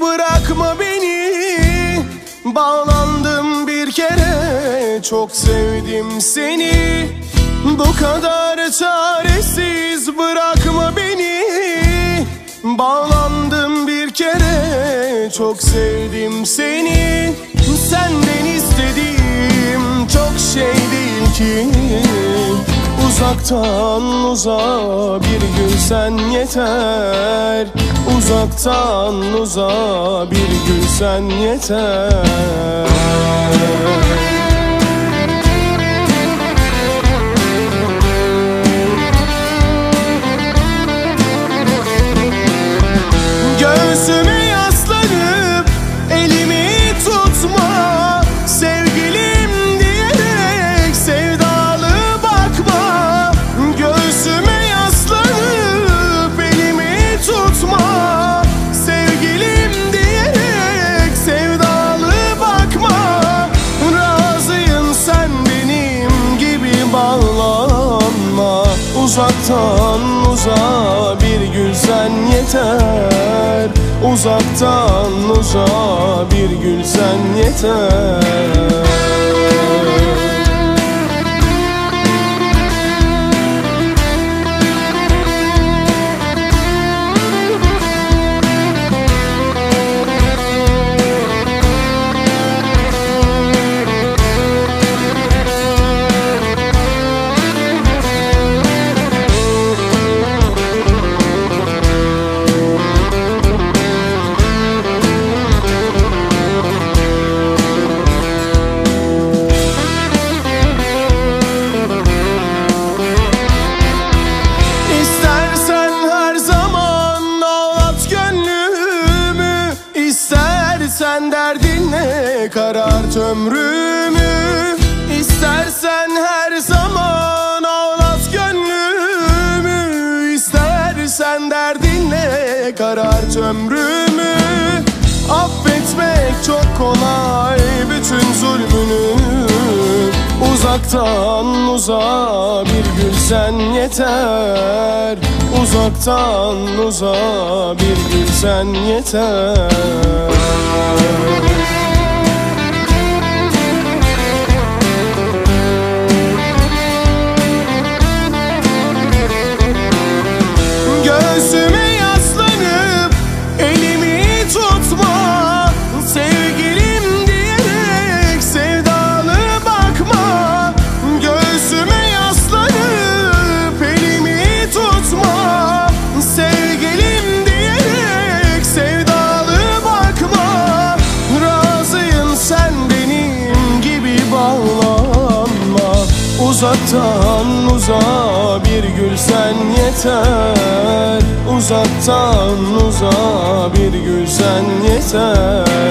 Bırakma beni. Bağlandım bir kere Çok sevdim seni. Bu kadar çaresiz Bırakma beni. Bağlandım bir kere Çok sevdim seni. Senden istediğim Çok şey değil ki. Uzaktan uzağa bir gün sen yeter. Uzaktan uzağa bir gül sen yeter Uzaktan uzağa bir gül sen yeter. Uzaktan uzağa bir gül sen yeter İstersen derdinle karart ömrümü İstersen her zaman ağlat gönlümü. İstersen derdinle karart ömrümü Affetmek çok kolay bütün zulmünü. Uzaktan uzağa bir gül sen yeter Uzaktan uzağa bir gül sen yeter Uzaktan uzağa bir gül sen yeter. Uzaktan uzağa bir gül sen yeter